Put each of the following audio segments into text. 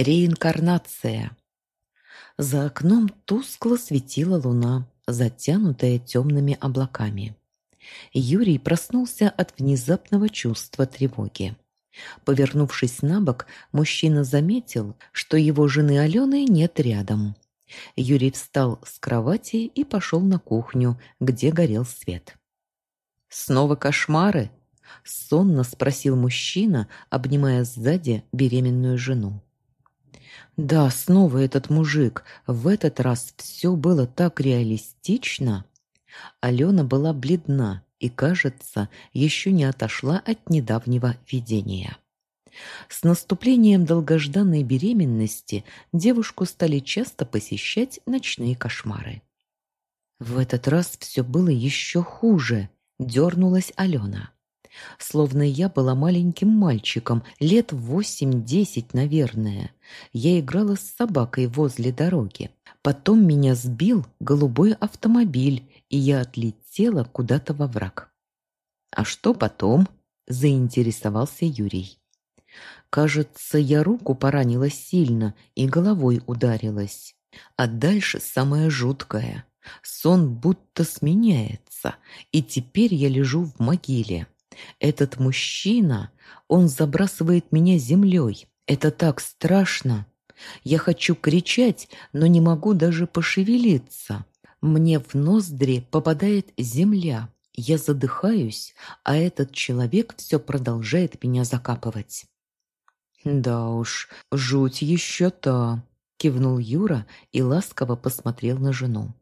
Реинкарнация. За окном тускло светила луна, затянутая темными облаками. Юрий проснулся от внезапного чувства тревоги. Повернувшись на бок, мужчина заметил, что его жены Алены нет рядом. Юрий встал с кровати и пошел на кухню, где горел свет. «Снова кошмары?» – сонно спросил мужчина, обнимая сзади беременную жену. Да, снова этот мужик. В этот раз все было так реалистично. Алена была бледна и, кажется, еще не отошла от недавнего видения. С наступлением долгожданной беременности девушку стали часто посещать ночные кошмары. В этот раз все было еще хуже, дернулась Алена. Словно я была маленьким мальчиком, лет восемь-десять, наверное. Я играла с собакой возле дороги. Потом меня сбил голубой автомобиль, и я отлетела куда-то во враг. «А что потом?» – заинтересовался Юрий. «Кажется, я руку поранила сильно и головой ударилась. А дальше самое жуткое. Сон будто сменяется, и теперь я лежу в могиле. Этот мужчина, он забрасывает меня землей. Это так страшно. Я хочу кричать, но не могу даже пошевелиться. Мне в ноздри попадает земля. Я задыхаюсь, а этот человек все продолжает меня закапывать. «Да уж, жуть еще та», — кивнул Юра и ласково посмотрел на жену.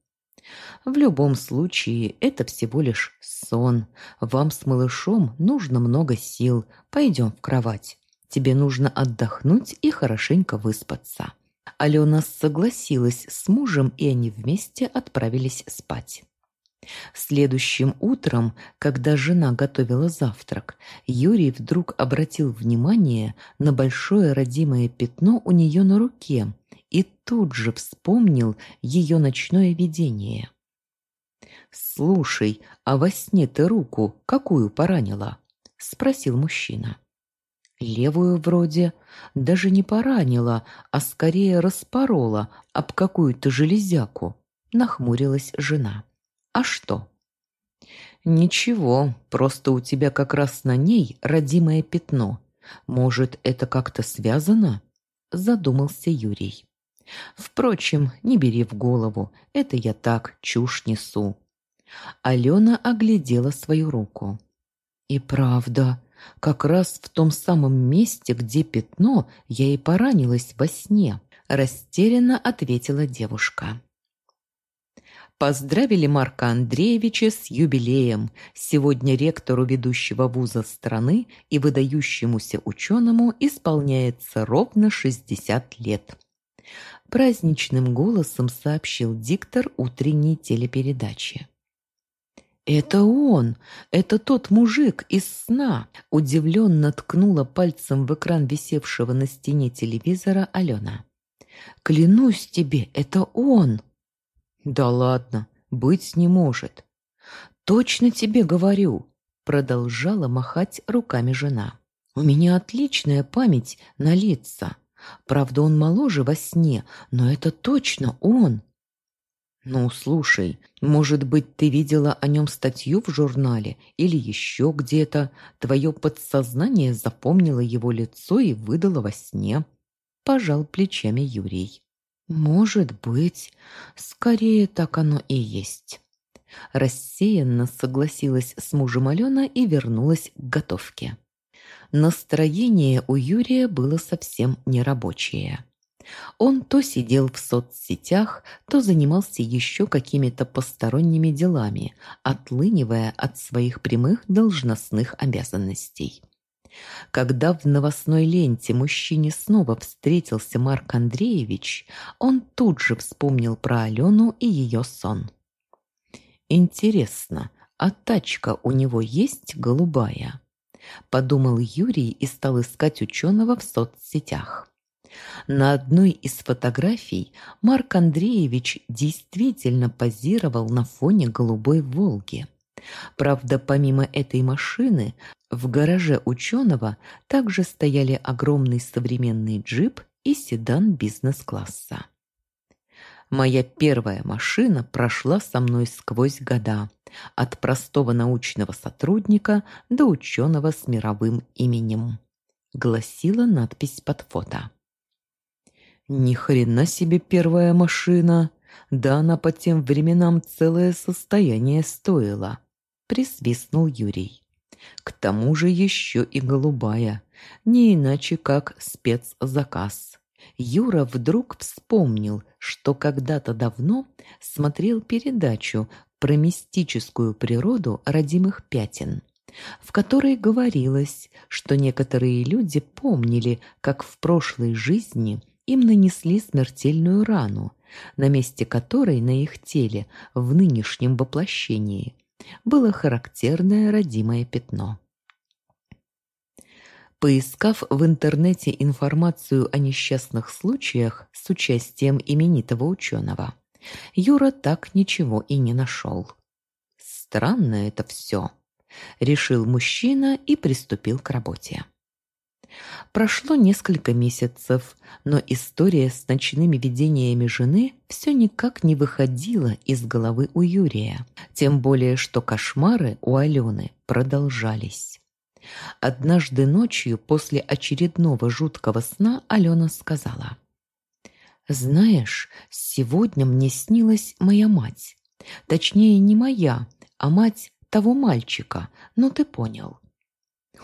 В любом случае, это всего лишь сон. Вам с малышом нужно много сил. Пойдем в кровать. Тебе нужно отдохнуть и хорошенько выспаться». Алена согласилась с мужем, и они вместе отправились спать. Следующим утром, когда жена готовила завтрак, Юрий вдруг обратил внимание на большое родимое пятно у нее на руке – и тут же вспомнил ее ночное видение. «Слушай, а во сне ты руку какую поранила?» – спросил мужчина. «Левую вроде. Даже не поранила, а скорее распорола об какую-то железяку», – нахмурилась жена. «А что?» «Ничего, просто у тебя как раз на ней родимое пятно. Может, это как-то связано?» – задумался Юрий. Впрочем, не бери в голову, это я так чушь несу. Алена оглядела свою руку. И правда, как раз в том самом месте, где пятно, я и поранилась во сне, растерянно ответила девушка. Поздравили Марка Андреевича с юбилеем. Сегодня ректору ведущего вуза страны и выдающемуся ученому исполняется ровно 60 лет праздничным голосом сообщил диктор утренней телепередачи. «Это он! Это тот мужик из сна!» Удивленно ткнула пальцем в экран висевшего на стене телевизора Алена. «Клянусь тебе, это он!» «Да ладно, быть не может!» «Точно тебе говорю!» Продолжала махать руками жена. «У меня отличная память на лица!» Правда, он моложе во сне, но это точно он. Ну, слушай, может быть, ты видела о нем статью в журнале или еще где-то. Твое подсознание запомнило его лицо и выдало во сне. Пожал плечами Юрий. Может быть, скорее так оно и есть. Рассеянно согласилась с мужем Алена и вернулась к готовке. Настроение у Юрия было совсем нерабочее. Он то сидел в соцсетях, то занимался еще какими-то посторонними делами, отлынивая от своих прямых должностных обязанностей. Когда в новостной ленте мужчине снова встретился Марк Андреевич, он тут же вспомнил про Алену и ее сон. «Интересно, а тачка у него есть голубая?» Подумал Юрий и стал искать ученого в соцсетях. На одной из фотографий Марк Андреевич действительно позировал на фоне голубой «Волги». Правда, помимо этой машины, в гараже ученого также стояли огромный современный джип и седан бизнес-класса. Моя первая машина прошла со мной сквозь года, от простого научного сотрудника до ученого с мировым именем. Гласила надпись под фото. Ни хрена себе первая машина. Да она по тем временам целое состояние стоила, присвистнул Юрий. К тому же еще и голубая, не иначе как спецзаказ. Юра вдруг вспомнил, что когда-то давно смотрел передачу про мистическую природу родимых пятен, в которой говорилось, что некоторые люди помнили, как в прошлой жизни им нанесли смертельную рану, на месте которой на их теле в нынешнем воплощении было характерное родимое пятно. Поискав в интернете информацию о несчастных случаях с участием именитого ученого, Юра так ничего и не нашел. Странно это все, решил мужчина и приступил к работе. Прошло несколько месяцев, но история с ночными видениями жены все никак не выходила из головы у Юрия, тем более что кошмары у Алены продолжались. Однажды ночью после очередного жуткого сна Алена сказала. «Знаешь, сегодня мне снилась моя мать. Точнее, не моя, а мать того мальчика, ну ты понял».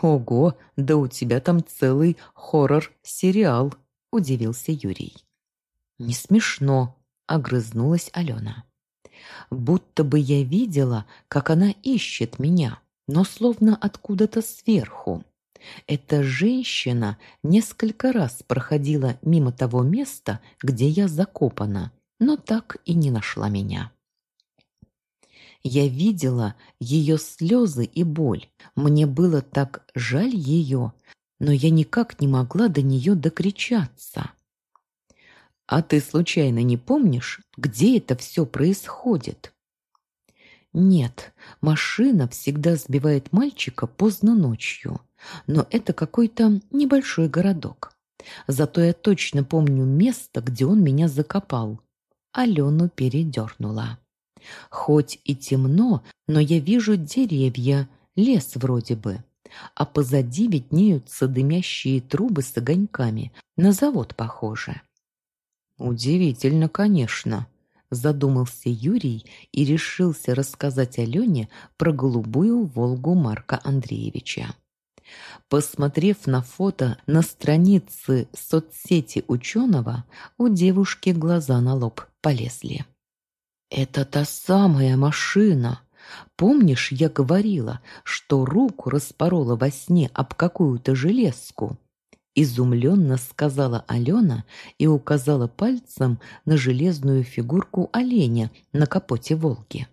«Ого, да у тебя там целый хоррор-сериал», – удивился Юрий. «Не смешно», – огрызнулась Алена. «Будто бы я видела, как она ищет меня, но словно откуда-то сверху. Эта женщина несколько раз проходила мимо того места, где я закопана, но так и не нашла меня. Я видела ее слезы и боль. Мне было так жаль ее, но я никак не могла до нее докричаться. «А ты случайно не помнишь, где это все происходит?» Нет, машина всегда сбивает мальчика поздно ночью, но это какой-то небольшой городок. Зато я точно помню место, где он меня закопал. Алену передернула. Хоть и темно, но я вижу деревья, лес вроде бы, а позади виднеются дымящие трубы с огоньками, на завод похоже. Удивительно, конечно, задумался Юрий и решился рассказать Алене про голубую «Волгу» Марка Андреевича. Посмотрев на фото на странице соцсети ученого, у девушки глаза на лоб полезли. «Это та самая машина!» Помнишь, я говорила, что руку распорола во сне об какую-то железку? Изумленно сказала Алена и указала пальцем на железную фигурку оленя на капоте «Волги».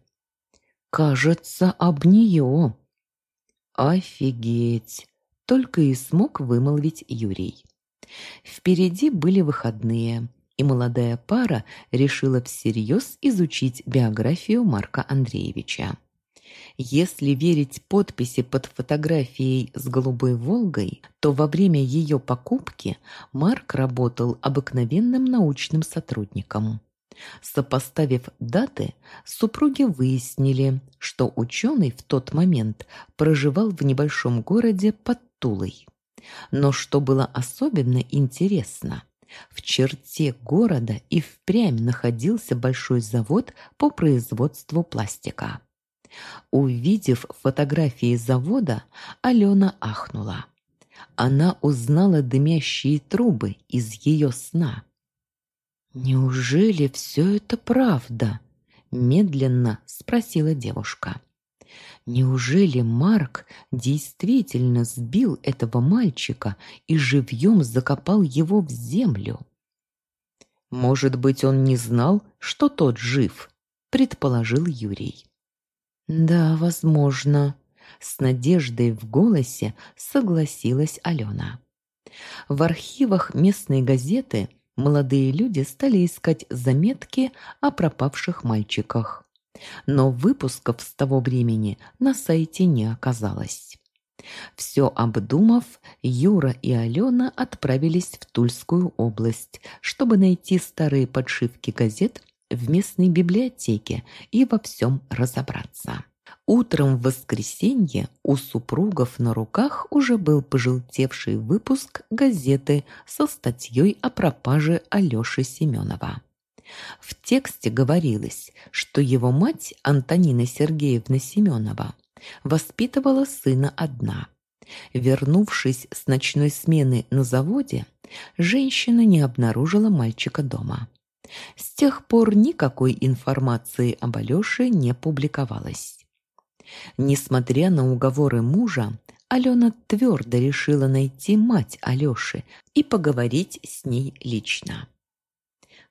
«Кажется, об нее». «Офигеть!» — только и смог вымолвить Юрий. Впереди были выходные, и молодая пара решила всерьез изучить биографию Марка Андреевича. Если верить подписи под фотографией с голубой «Волгой», то во время ее покупки Марк работал обыкновенным научным сотрудником. Сопоставив даты, супруги выяснили, что ученый в тот момент проживал в небольшом городе под Тулой. Но что было особенно интересно, в черте города и впрямь находился большой завод по производству пластика. Увидев фотографии завода, Алена ахнула. Она узнала дымящие трубы из ее сна. «Неужели все это правда?» – медленно спросила девушка. «Неужели Марк действительно сбил этого мальчика и живьем закопал его в землю?» «Может быть, он не знал, что тот жив?» – предположил Юрий. «Да, возможно», — с надеждой в голосе согласилась Алена. В архивах местной газеты молодые люди стали искать заметки о пропавших мальчиках. Но выпусков с того времени на сайте не оказалось. Все обдумав, Юра и Алена отправились в Тульскую область, чтобы найти старые подшивки газет в местной библиотеке и во всем разобраться. Утром в воскресенье у супругов на руках уже был пожелтевший выпуск газеты со статьей о пропаже Алёши Семенова. В тексте говорилось, что его мать Антонина Сергеевна Семенова воспитывала сына одна. Вернувшись с ночной смены на заводе, женщина не обнаружила мальчика дома. С тех пор никакой информации об Алёше не публиковалось. Несмотря на уговоры мужа, Алена твердо решила найти мать Алёши и поговорить с ней лично.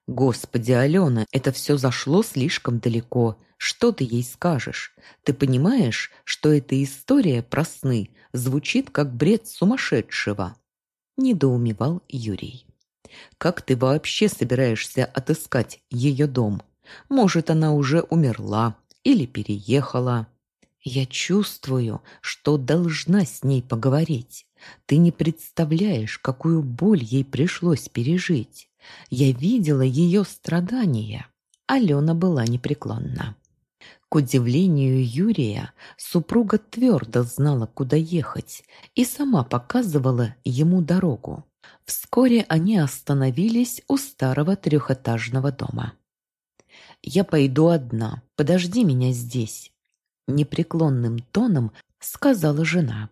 «Господи, Алена, это все зашло слишком далеко. Что ты ей скажешь? Ты понимаешь, что эта история про сны звучит как бред сумасшедшего?» Недоумевал Юрий. «Как ты вообще собираешься отыскать ее дом? Может, она уже умерла или переехала?» Я чувствую, что должна с ней поговорить. Ты не представляешь, какую боль ей пришлось пережить. Я видела ее страдания. Алена была непреклонна. К удивлению Юрия, супруга твердо знала, куда ехать, и сама показывала ему дорогу. Вскоре они остановились у старого трехэтажного дома. «Я пойду одна. Подожди меня здесь непреклонным тоном сказала жена.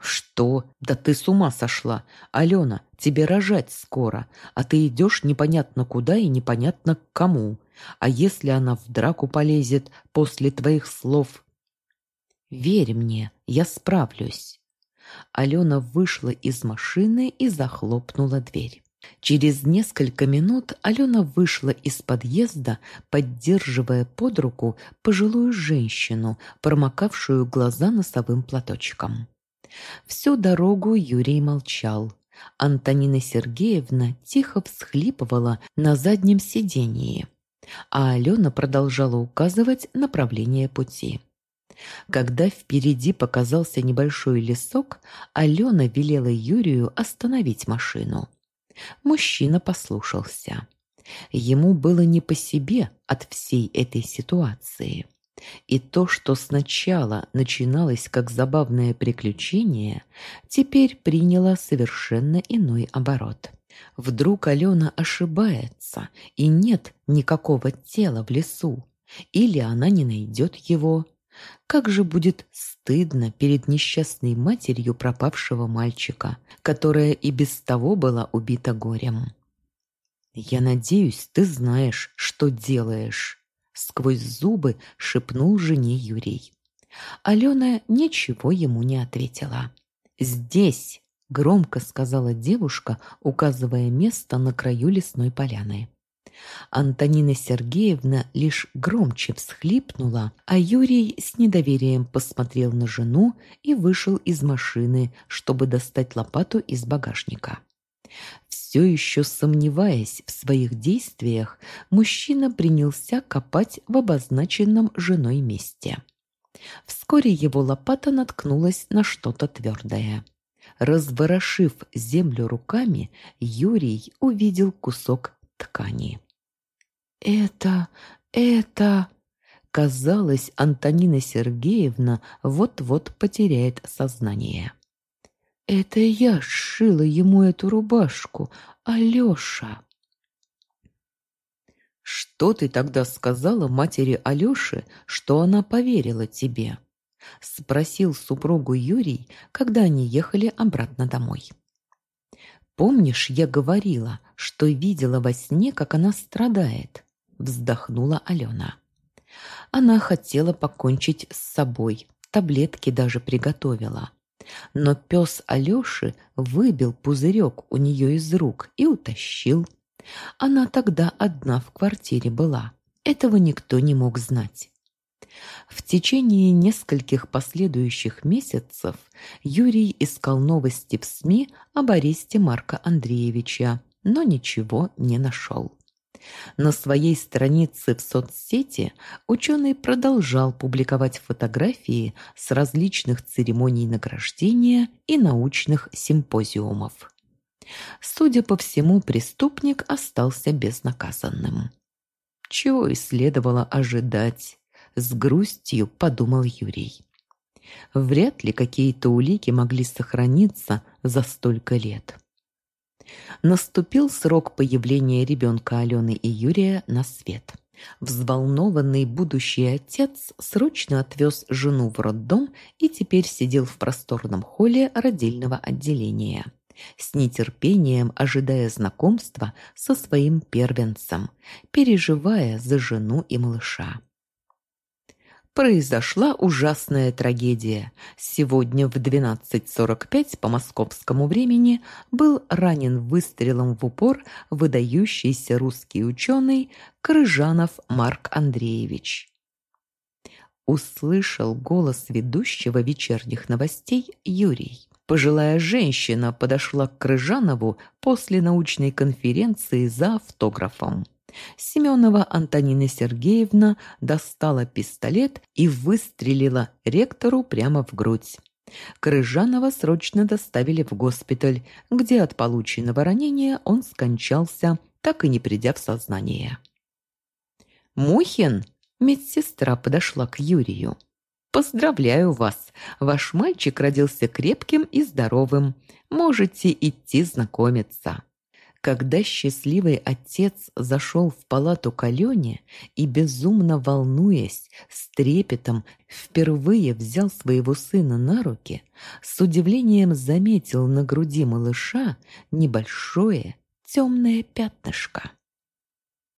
«Что? Да ты с ума сошла! Алена, тебе рожать скоро, а ты идешь непонятно куда и непонятно к кому. А если она в драку полезет после твоих слов?» «Верь мне, я справлюсь». Алена вышла из машины и захлопнула дверь. Через несколько минут Алена вышла из подъезда, поддерживая под руку пожилую женщину, промокавшую глаза носовым платочком. Всю дорогу Юрий молчал. Антонина Сергеевна тихо всхлипывала на заднем сидении, а Алена продолжала указывать направление пути. Когда впереди показался небольшой лесок, Алена велела Юрию остановить машину. Мужчина послушался. Ему было не по себе от всей этой ситуации. И то, что сначала начиналось как забавное приключение, теперь приняло совершенно иной оборот. Вдруг Алена ошибается, и нет никакого тела в лесу, или она не найдет его, как же будет стыдно перед несчастной матерью пропавшего мальчика, которая и без того была убита горем. «Я надеюсь, ты знаешь, что делаешь», — сквозь зубы шепнул жене Юрий. Алена ничего ему не ответила. «Здесь», — громко сказала девушка, указывая место на краю лесной поляны. Антонина Сергеевна лишь громче всхлипнула, а Юрий с недоверием посмотрел на жену и вышел из машины, чтобы достать лопату из багажника. Все еще сомневаясь в своих действиях, мужчина принялся копать в обозначенном женой месте. Вскоре его лопата наткнулась на что-то твердое. Разворошив землю руками, Юрий увидел кусок ткани. «Это... это...» Казалось, Антонина Сергеевна вот-вот потеряет сознание. «Это я сшила ему эту рубашку, Алёша!» «Что ты тогда сказала матери Алёше, что она поверила тебе?» — спросил супругу Юрий, когда они ехали обратно домой. «Помнишь, я говорила, что видела во сне, как она страдает?» Вздохнула Алена. Она хотела покончить с собой, таблетки даже приготовила. Но пес Алёши выбил пузырек у нее из рук и утащил. Она тогда одна в квартире была. Этого никто не мог знать. В течение нескольких последующих месяцев Юрий искал новости в СМИ об аресте Марка Андреевича, но ничего не нашел. На своей странице в соцсети ученый продолжал публиковать фотографии с различных церемоний награждения и научных симпозиумов. Судя по всему, преступник остался безнаказанным. Чего и следовало ожидать, с грустью подумал Юрий. Вряд ли какие-то улики могли сохраниться за столько лет. Наступил срок появления ребенка Алены и Юрия на свет. Взволнованный будущий отец срочно отвез жену в роддом и теперь сидел в просторном холле родильного отделения, с нетерпением ожидая знакомства со своим первенцем, переживая за жену и малыша произошла ужасная трагедия. Сегодня в 12.45 по московскому времени был ранен выстрелом в упор выдающийся русский ученый Крыжанов Марк Андреевич. Услышал голос ведущего вечерних новостей Юрий. Пожилая женщина подошла к Крыжанову после научной конференции за автографом. Семенова Антонина Сергеевна достала пистолет и выстрелила ректору прямо в грудь. Крыжанова срочно доставили в госпиталь, где от полученного ранения он скончался, так и не придя в сознание. «Мухин!» – медсестра подошла к Юрию. «Поздравляю вас! Ваш мальчик родился крепким и здоровым. Можете идти знакомиться». Когда счастливый отец зашел в палату к Алене и, безумно волнуясь, с трепетом впервые взял своего сына на руки, с удивлением заметил на груди малыша небольшое темное пятнышко.